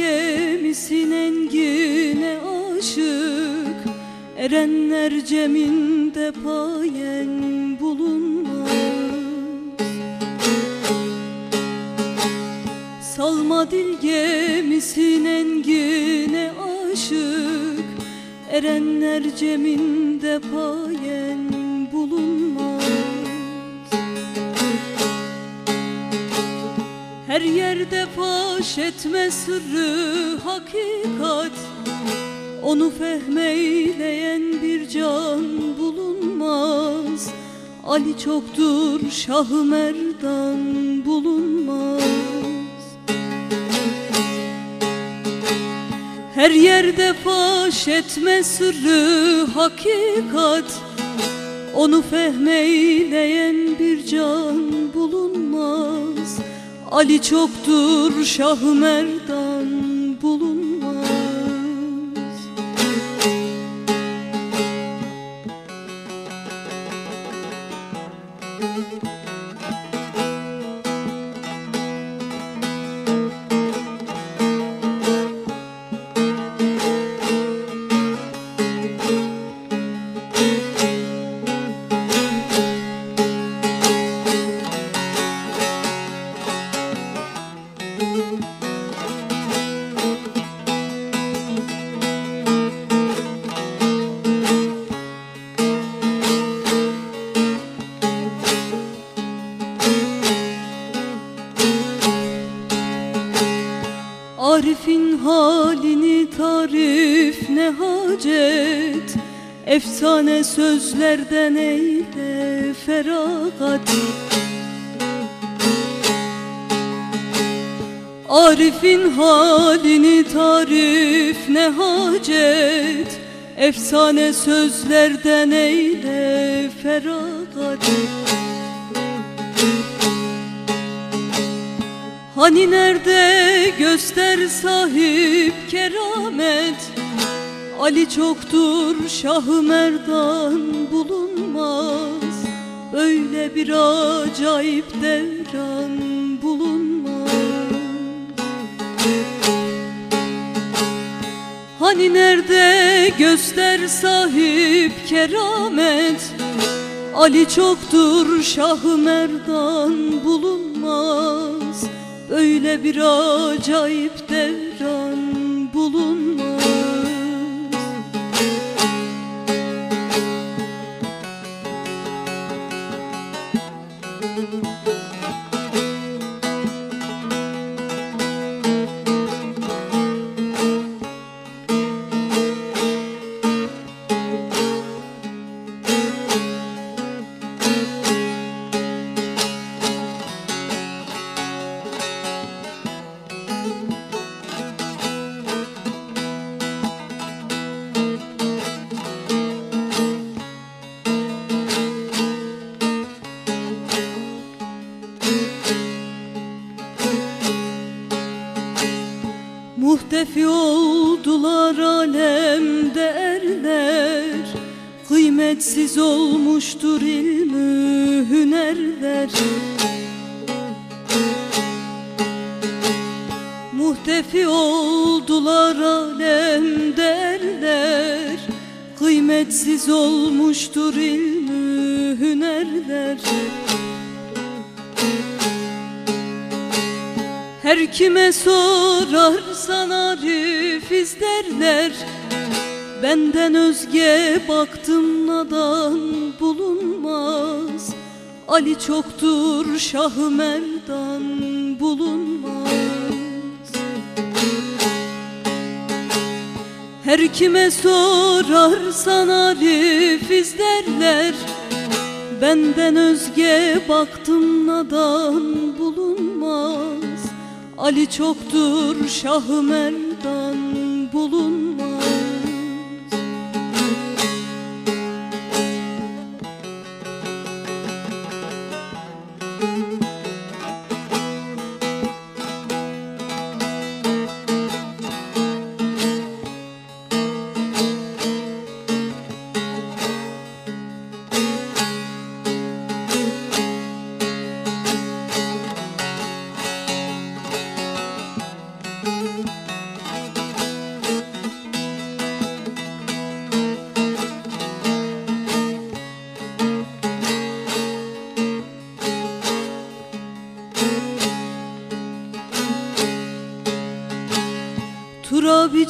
gemisin engine aşık Erenler ceminde payen bulunmaz. Salma dil gemisin engine aşık Erenler ceminde payen Her yerde faş etme sırrı hakikat. Onu fehmeyleyen bir can bulunmaz. Ali çoktur Şah-ı Merdan bulunmaz. Her yerde faş etme sırrı hakikat. Onu fehmeyleyen bir can Ali çoktur Şah-ı Merdan bulunmaz tarif ne hacet? Efsane sözlerden eyle feragat. Arif'in halini tarif ne hacet? Efsane sözlerden eyle feragat Hani nerede göster sahip keramet? Ali çoktur Şah-ı Merdan bulunmaz. Öyle bir acayip devran bulunmaz. Hani nerede göster sahip keramet? Ali çoktur Şah-ı Merdan bulunmaz Öyle bir acayip devran bulunmaz. Muhtefi Kıymetsiz olmuştur ilmü hünerler Muhtefi oldular alemde erler Kıymetsiz olmuştur ilmü hünerler Her kime sorarsan arifiz derler Benden özge baktım nadan bulunmaz. Ali çoktur Şah-ı Merdan bulunmaz. Her kime sorarsan arifiz derler Benden özge baktım nadan bulunmaz. Ali çoktur Şah-ı Merdan bulunmaz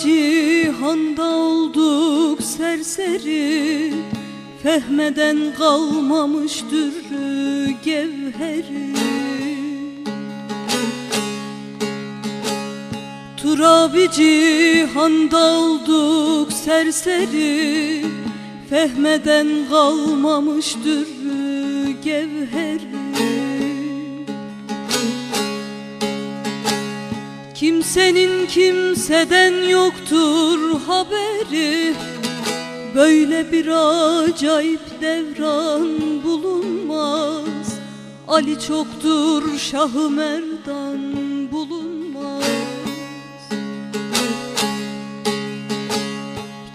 cihanda olduk serseri Fehmeden kalmamıştır gevheri. Turabi cihanda olduk serseri Fehmeden kalmamıştır gevheri Kimsenin kimseden yoktur haberi. Böyle bir acayip devran bulunmaz. Ali çoktur Şah-ı Merdan bulunmaz.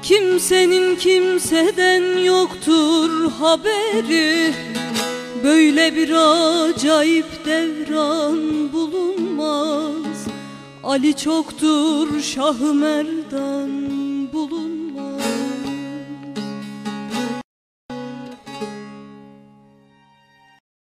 Kimsenin kimseden yoktur haberi. Böyle bir acayip devran Ali çoktur Şah-ı Merdan